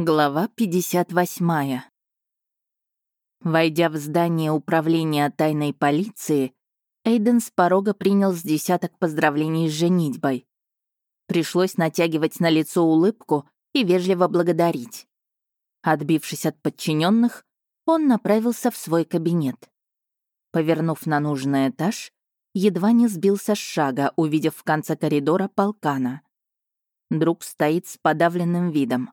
Глава 58. Войдя в здание управления тайной полиции, Эйден с порога принял с десяток поздравлений с женитьбой. Пришлось натягивать на лицо улыбку и вежливо благодарить. Отбившись от подчиненных, он направился в свой кабинет. Повернув на нужный этаж, едва не сбился с шага, увидев в конце коридора полкана. Друг стоит с подавленным видом.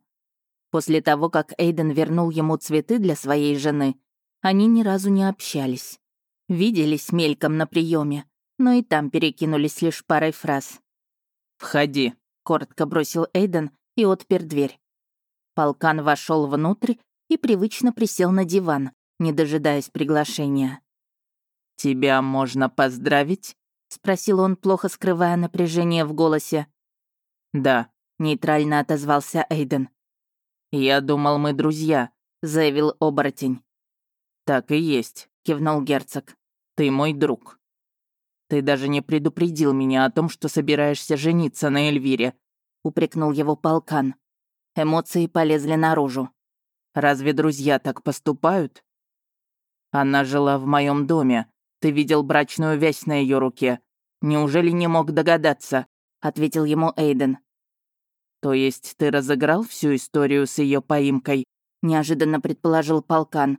После того, как Эйден вернул ему цветы для своей жены, они ни разу не общались. Виделись мельком на приеме, но и там перекинулись лишь парой фраз. «Входи», — коротко бросил Эйден и отпер дверь. Полкан вошел внутрь и привычно присел на диван, не дожидаясь приглашения. «Тебя можно поздравить?» — спросил он, плохо скрывая напряжение в голосе. «Да», — нейтрально отозвался Эйден. «Я думал, мы друзья», — заявил оборотень. «Так и есть», — кивнул герцог. «Ты мой друг». «Ты даже не предупредил меня о том, что собираешься жениться на Эльвире», — упрекнул его полкан. Эмоции полезли наружу. «Разве друзья так поступают?» «Она жила в моем доме. Ты видел брачную вязь на ее руке. Неужели не мог догадаться?» — ответил ему Эйден. «То есть ты разыграл всю историю с ее поимкой?» — неожиданно предположил полкан.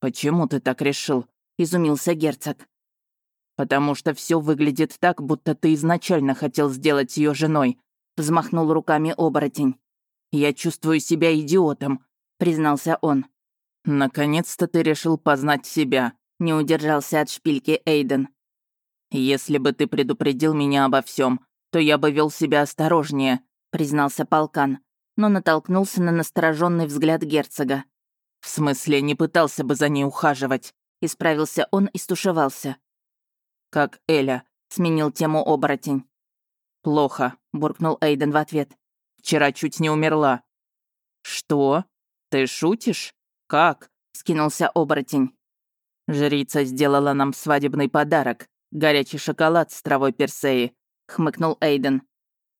«Почему ты так решил?» — изумился герцог. «Потому что все выглядит так, будто ты изначально хотел сделать ее женой», — взмахнул руками оборотень. «Я чувствую себя идиотом», — признался он. «Наконец-то ты решил познать себя», — не удержался от шпильки Эйден. «Если бы ты предупредил меня обо всем, то я бы вел себя осторожнее», признался полкан, но натолкнулся на настороженный взгляд герцога. «В смысле, не пытался бы за ней ухаживать?» Исправился он и стушевался. «Как Эля», — сменил тему оборотень. «Плохо», — буркнул Эйден в ответ. «Вчера чуть не умерла». «Что? Ты шутишь? Как?» — скинулся оборотень. «Жрица сделала нам свадебный подарок. Горячий шоколад с травой персеи», — хмыкнул Эйден.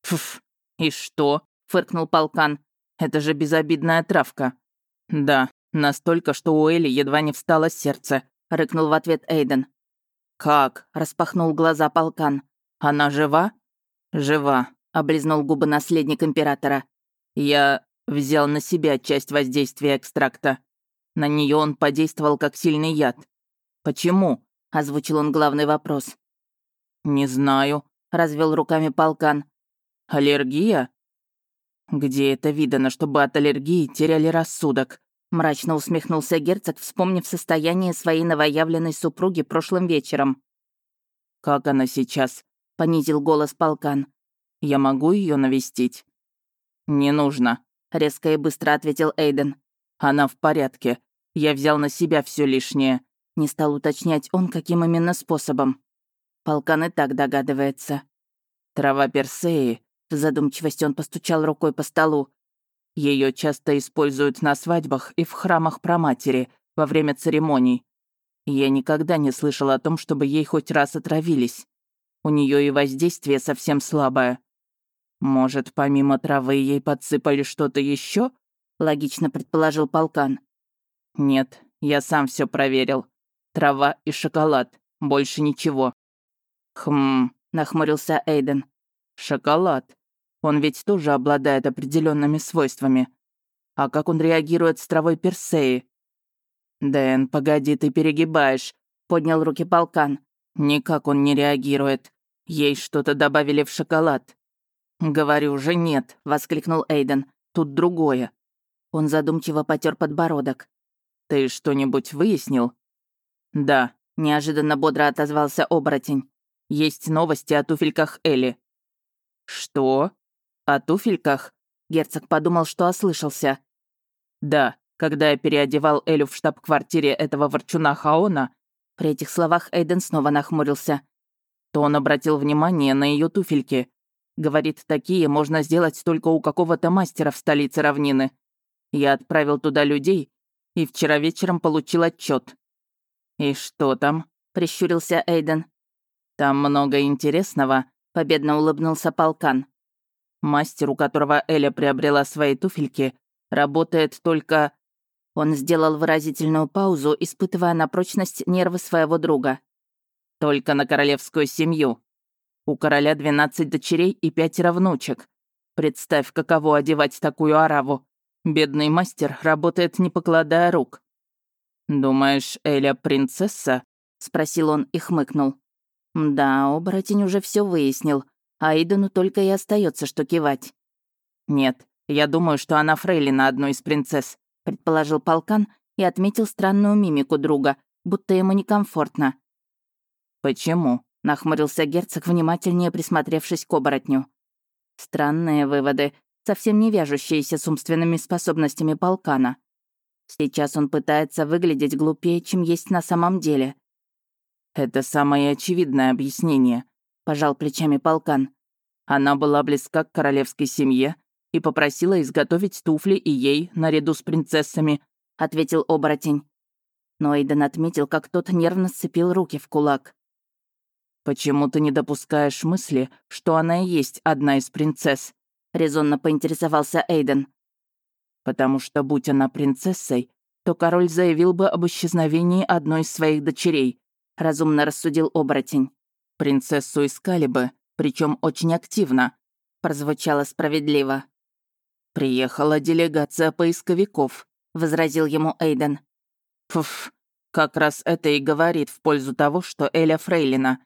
«Фуф, «И что?» — фыркнул полкан. «Это же безобидная травка». «Да, настолько, что у Эли едва не встало сердце», — рыкнул в ответ Эйден. «Как?» — распахнул глаза полкан. «Она жива?» «Жива», — облизнул губы наследник императора. «Я взял на себя часть воздействия экстракта. На нее он подействовал как сильный яд. Почему?» — озвучил он главный вопрос. «Не знаю», — развел руками полкан. Аллергия? Где это видано, чтобы от аллергии теряли рассудок? Мрачно усмехнулся герцог, вспомнив состояние своей новоявленной супруги прошлым вечером. «Как она сейчас?» — понизил голос полкан. «Я могу ее навестить?» «Не нужно», — резко и быстро ответил Эйден. «Она в порядке. Я взял на себя все лишнее». Не стал уточнять он, каким именно способом. Полкан и так догадывается. Трава Персеи в задумчивости он постучал рукой по столу. Ее часто используют на свадьбах и в храмах проматери во время церемоний. Я никогда не слышал о том, чтобы ей хоть раз отравились. У нее и воздействие совсем слабое. Может, помимо травы ей подсыпали что-то еще? логично предположил полкан. Нет, я сам все проверил. Трава и шоколад. Больше ничего. Хм, нахмурился Эйден. Шоколад. Он ведь тоже обладает определенными свойствами. А как он реагирует с травой персеи? «Дэн, погоди, ты перегибаешь», — поднял руки полкан. «Никак он не реагирует. Ей что-то добавили в шоколад». «Говорю же, нет», — воскликнул Эйден. «Тут другое». Он задумчиво потер подбородок. «Ты что-нибудь выяснил?» «Да», — неожиданно бодро отозвался оборотень. «Есть новости о туфельках Элли». «Что?» «О туфельках?» Герцог подумал, что ослышался. «Да, когда я переодевал Элю в штаб-квартире этого ворчуна Хаона...» При этих словах Эйден снова нахмурился. То он обратил внимание на ее туфельки. Говорит, такие можно сделать только у какого-то мастера в столице равнины. Я отправил туда людей, и вчера вечером получил отчет. «И что там?» — прищурился Эйден. «Там много интересного», — победно улыбнулся полкан. Мастер, у которого Эля приобрела свои туфельки, Работает только...» Он сделал выразительную паузу, испытывая на прочность нервы своего друга. «Только на королевскую семью. У короля 12 дочерей и пятеро внучек. Представь, каково одевать такую ораву. Бедный мастер работает, не покладая рук». «Думаешь, Эля принцесса?» — спросил он и хмыкнул. Да, оборотень уже все выяснил, а Идену только и остается, что кивать. «Нет, я думаю, что она фрейлина одной из принцесс», — предположил полкан и отметил странную мимику друга, будто ему некомфортно. «Почему?» — нахмурился герцог, внимательнее присмотревшись к оборотню. Странные выводы, совсем не вяжущиеся с умственными способностями полкана. Сейчас он пытается выглядеть глупее, чем есть на самом деле. «Это самое очевидное объяснение», — пожал плечами полкан. Она была близка к королевской семье и попросила изготовить туфли и ей, наряду с принцессами, — ответил оборотень. Но Эйден отметил, как тот нервно сцепил руки в кулак. «Почему ты не допускаешь мысли, что она и есть одна из принцесс?» — резонно поинтересовался Эйден. «Потому что, будь она принцессой, то король заявил бы об исчезновении одной из своих дочерей», — разумно рассудил оборотень. «Принцессу искали бы, причем очень активно», — прозвучало справедливо. «Приехала делегация поисковиков», — возразил ему Эйден. «Пф, как раз это и говорит в пользу того, что Эля Фрейлина.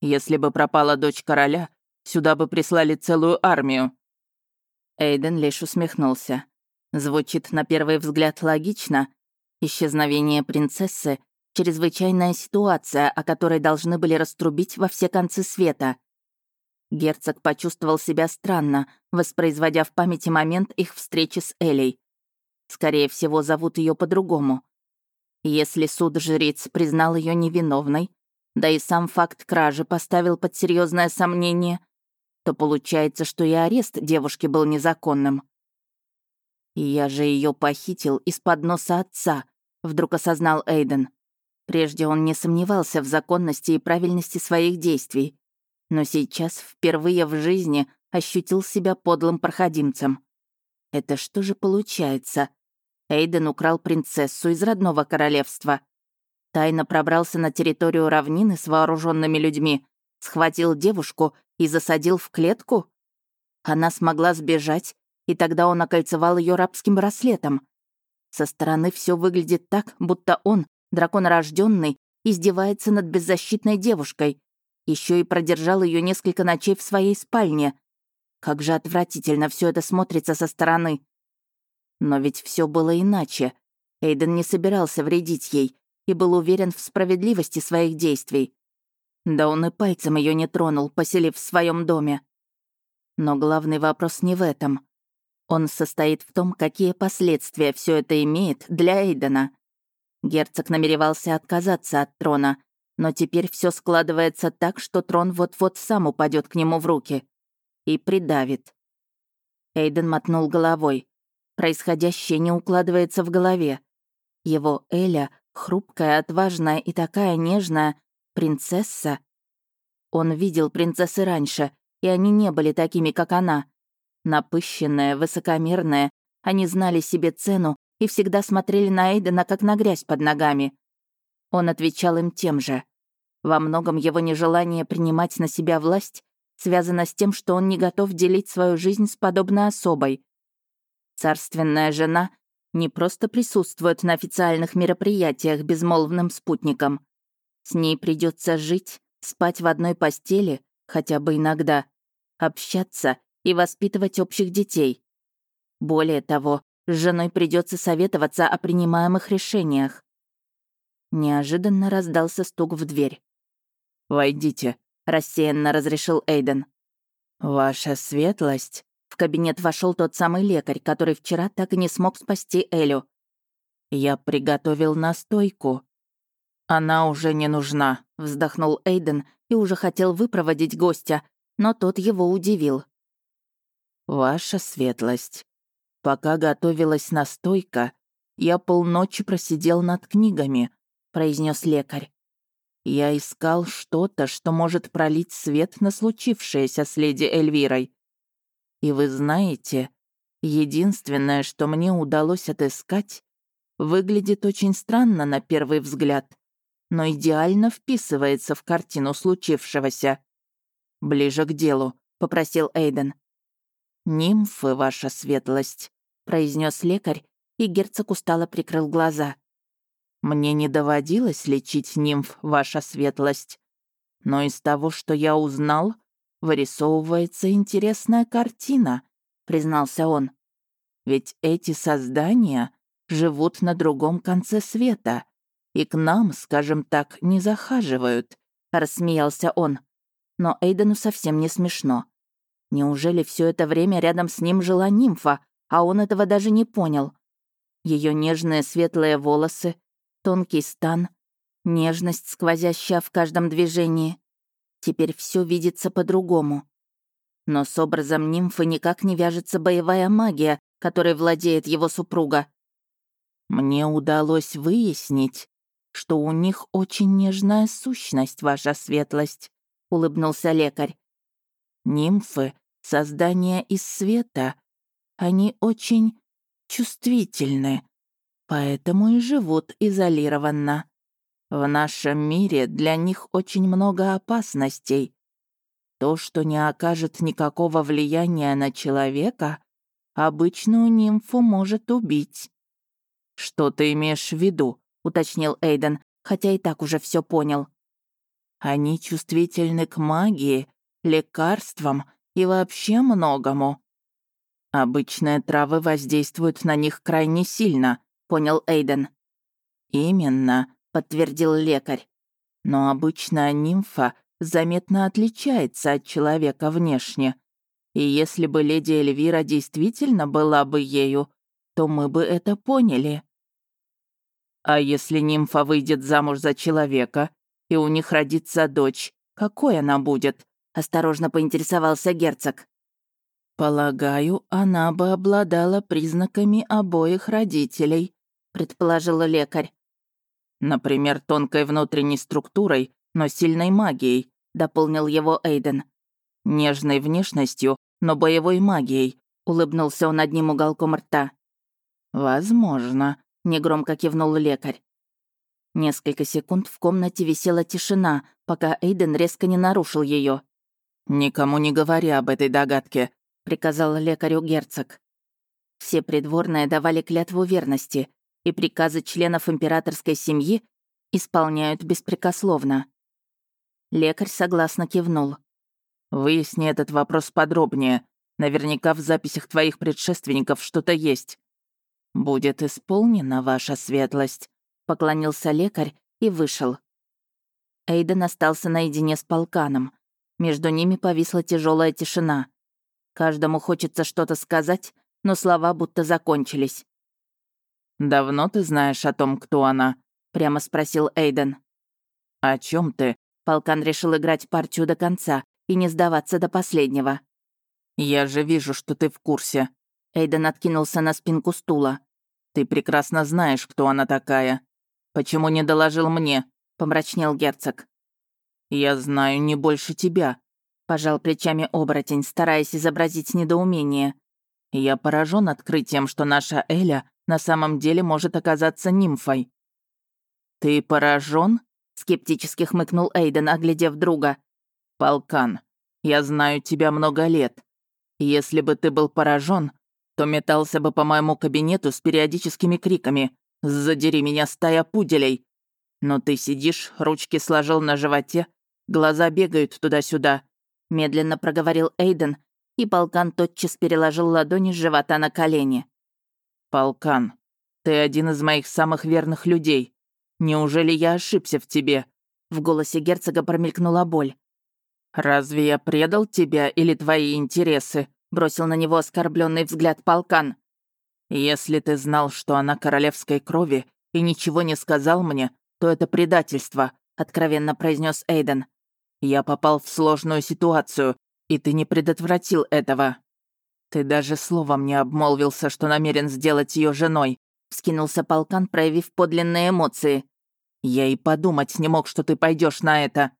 Если бы пропала дочь короля, сюда бы прислали целую армию». Эйден лишь усмехнулся. Звучит на первый взгляд логично. Исчезновение принцессы — чрезвычайная ситуация, о которой должны были раструбить во все концы света. Герцог почувствовал себя странно, воспроизводя в памяти момент их встречи с Элей. Скорее всего, зовут ее по-другому. Если суд-жриц признал ее невиновной, да и сам факт кражи поставил под серьезное сомнение, то получается, что и арест девушки был незаконным. «Я же ее похитил из-под носа отца», — вдруг осознал Эйден. Прежде он не сомневался в законности и правильности своих действий, но сейчас впервые в жизни ощутил себя подлым проходимцем. Это что же получается? Эйден украл принцессу из родного королевства. Тайно пробрался на территорию равнины с вооруженными людьми, схватил девушку и засадил в клетку? Она смогла сбежать, и тогда он окольцевал ее рабским браслетом. Со стороны все выглядит так, будто он, дракон рожденный, издевается над беззащитной девушкой, еще и продержал ее несколько ночей в своей спальне. Как же отвратительно все это смотрится со стороны. Но ведь все было иначе. Эйден не собирался вредить ей и был уверен в справедливости своих действий. Да он и пальцем ее не тронул, поселив в своем доме. Но главный вопрос не в этом. Он состоит в том, какие последствия все это имеет для Эйдена. Герцог намеревался отказаться от трона, но теперь все складывается так, что трон вот-вот сам упадет к нему в руки и придавит. Эйден мотнул головой. Происходящее не укладывается в голове. Его Эля, хрупкая, отважная и такая нежная, принцесса. Он видел принцессы раньше, и они не были такими, как она. Напыщенная, высокомерная, они знали себе цену и всегда смотрели на Эйдена как на грязь под ногами. Он отвечал им тем же. Во многом его нежелание принимать на себя власть связано с тем, что он не готов делить свою жизнь с подобной особой. Царственная жена не просто присутствует на официальных мероприятиях безмолвным спутником. С ней придется жить, спать в одной постели, хотя бы иногда, общаться и воспитывать общих детей. Более того, с женой придется советоваться о принимаемых решениях. Неожиданно раздался стук в дверь. «Войдите», — рассеянно разрешил Эйден. «Ваша светлость», — в кабинет вошел тот самый лекарь, который вчера так и не смог спасти Элю. «Я приготовил настойку». «Она уже не нужна», — вздохнул Эйден и уже хотел выпроводить гостя, но тот его удивил. «Ваша светлость, пока готовилась настойка, я полночи просидел над книгами, произнес лекарь. Я искал что-то, что может пролить свет на случившееся с леди Эльвирой. И вы знаете, Единственное, что мне удалось отыскать, выглядит очень странно на первый взгляд, но идеально вписывается в картину случившегося. «Ближе к делу», — попросил Эйден. «Нимфы, ваша светлость», — произнес лекарь, и герцог устало прикрыл глаза. «Мне не доводилось лечить нимф, ваша светлость, но из того, что я узнал, вырисовывается интересная картина», — признался он. «Ведь эти создания живут на другом конце света и к нам, скажем так, не захаживают», — рассмеялся он. Но Эйдену совсем не смешно. Неужели все это время рядом с ним жила нимфа, а он этого даже не понял? Ее нежные светлые волосы, тонкий стан, нежность, сквозящая в каждом движении. Теперь все видится по-другому. Но с образом нимфы никак не вяжется боевая магия, которой владеет его супруга. Мне удалось выяснить, что у них очень нежная сущность, ваша светлость, улыбнулся лекарь. Нимфы — создания из света. Они очень чувствительны, поэтому и живут изолированно. В нашем мире для них очень много опасностей. То, что не окажет никакого влияния на человека, обычную нимфу может убить. «Что ты имеешь в виду?» — уточнил Эйден, хотя и так уже все понял. «Они чувствительны к магии, лекарствам и вообще многому. Обычные травы воздействуют на них крайне сильно», — понял Эйден. «Именно», — подтвердил лекарь. «Но обычная нимфа заметно отличается от человека внешне. И если бы леди Эльвира действительно была бы ею, то мы бы это поняли». «А если нимфа выйдет замуж за человека, и у них родится дочь, какой она будет?» — осторожно поинтересовался герцог. «Полагаю, она бы обладала признаками обоих родителей», — предположила лекарь. «Например, тонкой внутренней структурой, но сильной магией», — дополнил его Эйден. «Нежной внешностью, но боевой магией», — улыбнулся он одним уголком рта. «Возможно», — негромко кивнул лекарь. Несколько секунд в комнате висела тишина, пока Эйден резко не нарушил ее. «Никому не говори об этой догадке», — приказал лекарю герцог. Все придворные давали клятву верности, и приказы членов императорской семьи исполняют беспрекословно. Лекарь согласно кивнул. «Выясни этот вопрос подробнее. Наверняка в записях твоих предшественников что-то есть». «Будет исполнена ваша светлость», — поклонился лекарь и вышел. Эйден остался наедине с полканом. Между ними повисла тяжелая тишина. Каждому хочется что-то сказать, но слова будто закончились. «Давно ты знаешь о том, кто она?» — прямо спросил Эйден. «О чем ты?» Полкан решил играть партию до конца и не сдаваться до последнего. «Я же вижу, что ты в курсе». Эйден откинулся на спинку стула. «Ты прекрасно знаешь, кто она такая. Почему не доложил мне?» — помрачнел герцог. «Я знаю не больше тебя», Пожал плечами оборотень, стараясь изобразить недоумение. Я поражен открытием, что наша Эля на самом деле может оказаться нимфой. «Ты поражен? скептически хмыкнул Эйден, оглядев друга. «Полкан, я знаю тебя много лет. Если бы ты был поражен, то метался бы по моему кабинету с периодическими криками «Задери меня, стая пуделей!» Но ты сидишь, ручки сложил на животе, глаза бегают туда-сюда, медленно проговорил Эйден, и полкан тотчас переложил ладони с живота на колени. «Полкан, ты один из моих самых верных людей. Неужели я ошибся в тебе?» В голосе герцога промелькнула боль. «Разве я предал тебя или твои интересы?» бросил на него оскорбленный взгляд полкан. «Если ты знал, что она королевской крови и ничего не сказал мне, то это предательство», откровенно произнес Эйден. Я попал в сложную ситуацию, и ты не предотвратил этого. Ты даже словом не обмолвился, что намерен сделать ее женой», — вскинулся полкан, проявив подлинные эмоции. «Я и подумать не мог, что ты пойдешь на это».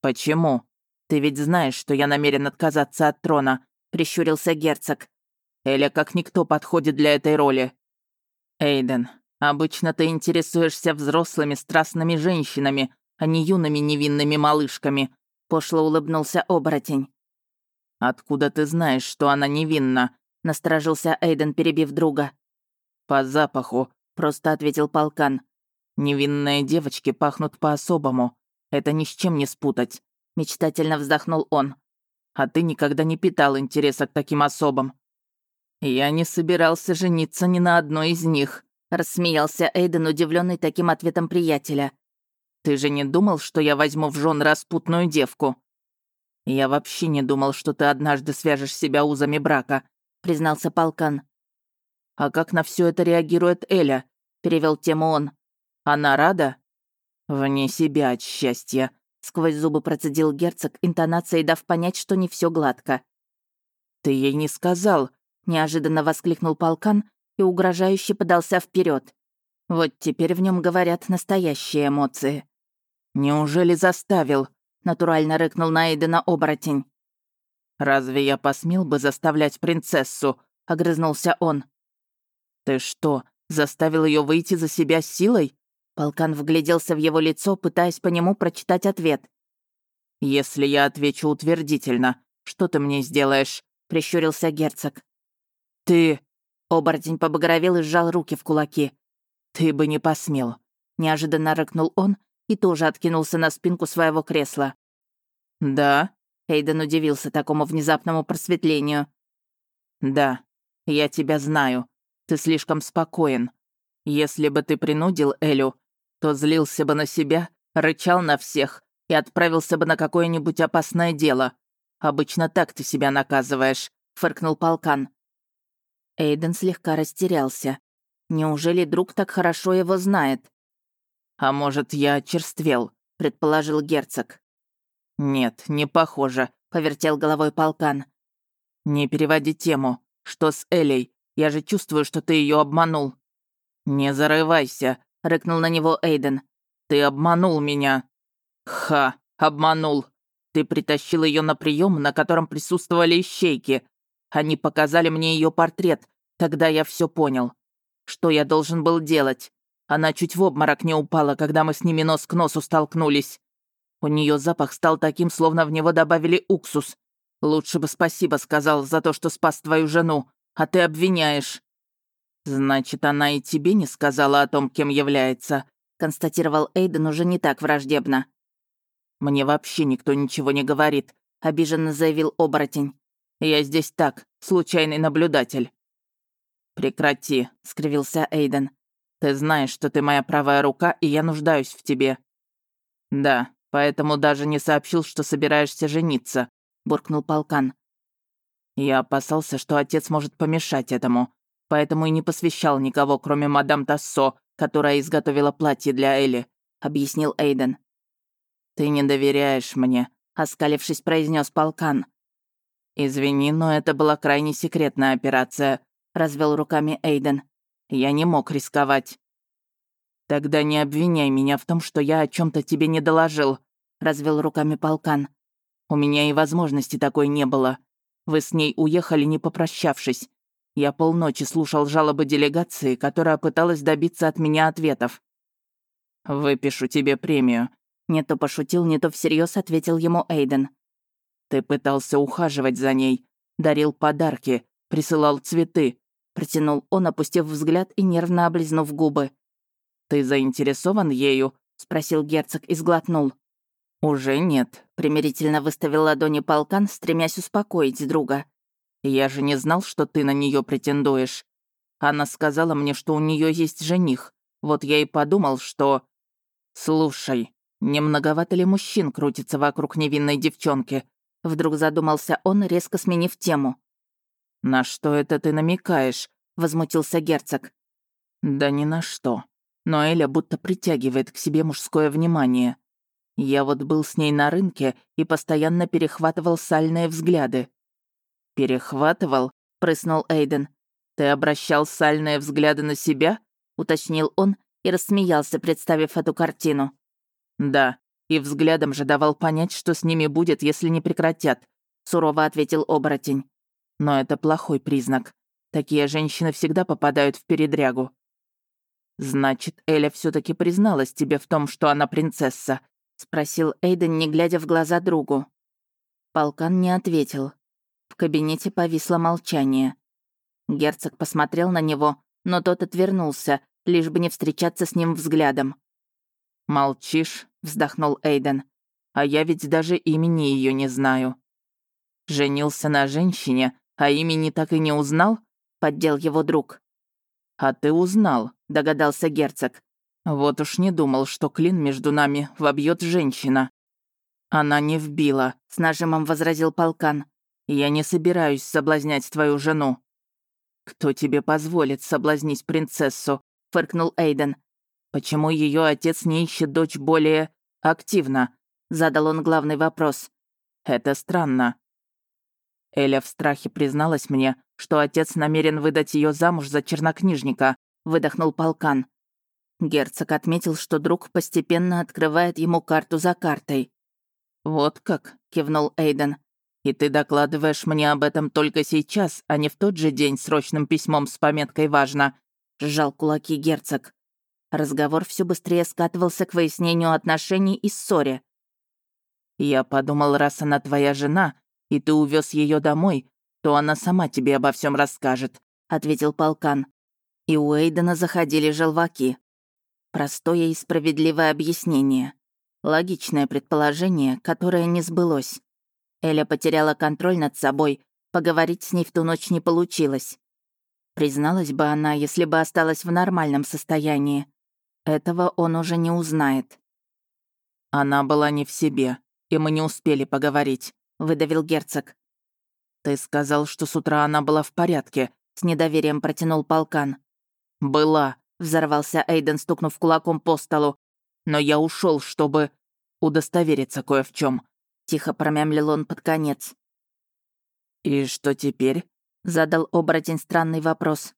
«Почему? Ты ведь знаешь, что я намерен отказаться от трона», — прищурился герцог. Эля как никто подходит для этой роли. Эйден, обычно ты интересуешься взрослыми страстными женщинами, а не юными невинными малышками», — пошло улыбнулся оборотень. «Откуда ты знаешь, что она невинна?» — насторожился Эйден, перебив друга. «По запаху», — просто ответил полкан. «Невинные девочки пахнут по-особому. Это ни с чем не спутать», — мечтательно вздохнул он. «А ты никогда не питал интереса к таким особам». «Я не собирался жениться ни на одной из них», — рассмеялся Эйден, удивленный таким ответом приятеля. «Ты же не думал, что я возьму в жен распутную девку?» «Я вообще не думал, что ты однажды свяжешь себя узами брака», — признался полкан. «А как на все это реагирует Эля?» — перевел тему он. «Она рада?» «Вне себя от счастья», — сквозь зубы процедил герцог, интонацией дав понять, что не все гладко. «Ты ей не сказал», — неожиданно воскликнул полкан и угрожающе подался вперед. Вот теперь в нем говорят настоящие эмоции. «Неужели заставил?» — натурально рыкнул на Эйдена оборотень. «Разве я посмел бы заставлять принцессу?» — огрызнулся он. «Ты что, заставил ее выйти за себя силой?» Полкан вгляделся в его лицо, пытаясь по нему прочитать ответ. «Если я отвечу утвердительно, что ты мне сделаешь?» — прищурился герцог. «Ты...» — оборотень побагровел и сжал руки в кулаки. «Ты бы не посмел», — неожиданно рыкнул он и тоже откинулся на спинку своего кресла. «Да?» — Эйден удивился такому внезапному просветлению. «Да, я тебя знаю. Ты слишком спокоен. Если бы ты принудил Элю, то злился бы на себя, рычал на всех и отправился бы на какое-нибудь опасное дело. Обычно так ты себя наказываешь», — фыркнул полкан. Эйден слегка растерялся. Неужели друг так хорошо его знает? «А может, я очерствел?» — предположил герцог. «Нет, не похоже», — повертел головой полкан. «Не переводи тему. Что с Элей? Я же чувствую, что ты ее обманул». «Не зарывайся», — рыкнул на него Эйден. «Ты обманул меня». «Ха, обманул. Ты притащил ее на прием, на котором присутствовали ищейки. Они показали мне ее портрет. Тогда я все понял. Что я должен был делать? Она чуть в обморок не упала, когда мы с ними нос к носу столкнулись. У нее запах стал таким, словно в него добавили уксус. Лучше бы спасибо сказал за то, что спас твою жену, а ты обвиняешь». «Значит, она и тебе не сказала о том, кем является», констатировал Эйден уже не так враждебно. «Мне вообще никто ничего не говорит», — обиженно заявил оборотень. «Я здесь так, случайный наблюдатель». «Прекрати», — скривился Эйден. «Ты знаешь, что ты моя правая рука, и я нуждаюсь в тебе». «Да, поэтому даже не сообщил, что собираешься жениться», — буркнул полкан. Я опасался, что отец может помешать этому, поэтому и не посвящал никого, кроме мадам Тассо, которая изготовила платье для Элли», — объяснил Эйден. «Ты не доверяешь мне», — оскалившись, произнес полкан. «Извини, но это была крайне секретная операция», — развел руками Эйден. «Я не мог рисковать». «Тогда не обвиняй меня в том, что я о чем то тебе не доложил», — развел руками полкан. «У меня и возможности такой не было. Вы с ней уехали, не попрощавшись. Я полночи слушал жалобы делегации, которая пыталась добиться от меня ответов. «Выпишу тебе премию», — не то пошутил, не то всерьез ответил ему Эйден. «Ты пытался ухаживать за ней, дарил подарки, присылал цветы», — протянул он, опустив взгляд и нервно облизнув губы. «Ты заинтересован ею?» — спросил герцог и сглотнул. «Уже нет», — примирительно выставил ладони полкан, стремясь успокоить друга. «Я же не знал, что ты на нее претендуешь. Она сказала мне, что у нее есть жених. Вот я и подумал, что...» «Слушай, не многовато ли мужчин крутится вокруг невинной девчонки?» Вдруг задумался он, резко сменив тему. «На что это ты намекаешь?» — возмутился герцог. «Да ни на что. Но Эля будто притягивает к себе мужское внимание. Я вот был с ней на рынке и постоянно перехватывал сальные взгляды. «Перехватывал?» — прыснул Эйден. «Ты обращал сальные взгляды на себя?» — уточнил он и рассмеялся, представив эту картину. «Да, и взглядом же давал понять, что с ними будет, если не прекратят», — сурово ответил оборотень. «Но это плохой признак. Такие женщины всегда попадают в передрягу. Значит, Эля все таки призналась тебе в том, что она принцесса, спросил Эйден, не глядя в глаза другу. Полкан не ответил. В кабинете повисло молчание. Герцог посмотрел на него, но тот отвернулся, лишь бы не встречаться с ним взглядом. «Молчишь?» — вздохнул Эйден. «А я ведь даже имени ее не знаю». «Женился на женщине, а имени так и не узнал?» — поддел его друг. «А ты узнал», — догадался герцог. «Вот уж не думал, что клин между нами вобьет женщина». «Она не вбила», — с нажимом возразил полкан. «Я не собираюсь соблазнять твою жену». «Кто тебе позволит соблазнить принцессу?» — фыркнул Эйден. «Почему ее отец не ищет дочь более активно?» — задал он главный вопрос. «Это странно». Эля в страхе призналась мне, что отец намерен выдать ее замуж за чернокнижника, выдохнул полкан. Герцог отметил, что друг постепенно открывает ему карту за картой. «Вот как», — кивнул Эйден. «И ты докладываешь мне об этом только сейчас, а не в тот же день срочным письмом с пометкой «Важно», — сжал кулаки герцог. Разговор все быстрее скатывался к выяснению отношений и ссоре. «Я подумал, раз она твоя жена, и ты увез ее домой, то она сама тебе обо всем расскажет», — ответил полкан. И у Эйдена заходили желваки. Простое и справедливое объяснение. Логичное предположение, которое не сбылось. Эля потеряла контроль над собой, поговорить с ней в ту ночь не получилось. Призналась бы она, если бы осталась в нормальном состоянии. Этого он уже не узнает. Она была не в себе, и мы не успели поговорить. — выдавил герцог. «Ты сказал, что с утра она была в порядке», — с недоверием протянул полкан. «Была», — взорвался Эйден, стукнув кулаком по столу. «Но я ушел, чтобы удостовериться кое в чем. тихо промямлил он под конец. «И что теперь?» — задал оборотень странный вопрос.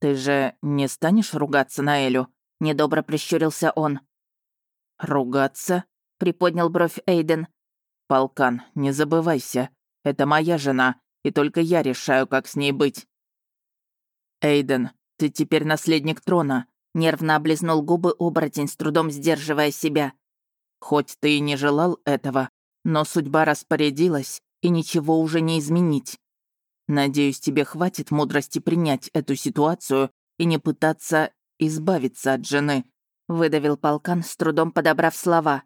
«Ты же не станешь ругаться на Элю?» — недобро прищурился он. «Ругаться?» — приподнял бровь Эйден. «Полкан, не забывайся. Это моя жена, и только я решаю, как с ней быть». «Эйден, ты теперь наследник трона», — нервно облизнул губы оборотень, с трудом сдерживая себя. «Хоть ты и не желал этого, но судьба распорядилась, и ничего уже не изменить. Надеюсь, тебе хватит мудрости принять эту ситуацию и не пытаться избавиться от жены», — выдавил полкан, с трудом подобрав слова.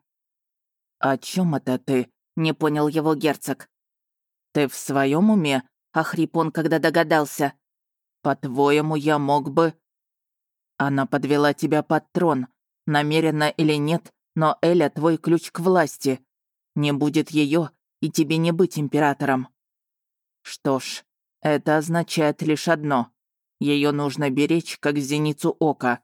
«О чем это ты?» Не понял его герцог. «Ты в своем уме?» — охрип он, когда догадался. «По-твоему, я мог бы...» «Она подвела тебя под трон. Намеренно или нет, но Эля — твой ключ к власти. Не будет ее, и тебе не быть императором». «Что ж, это означает лишь одно. Ее нужно беречь, как зеницу ока.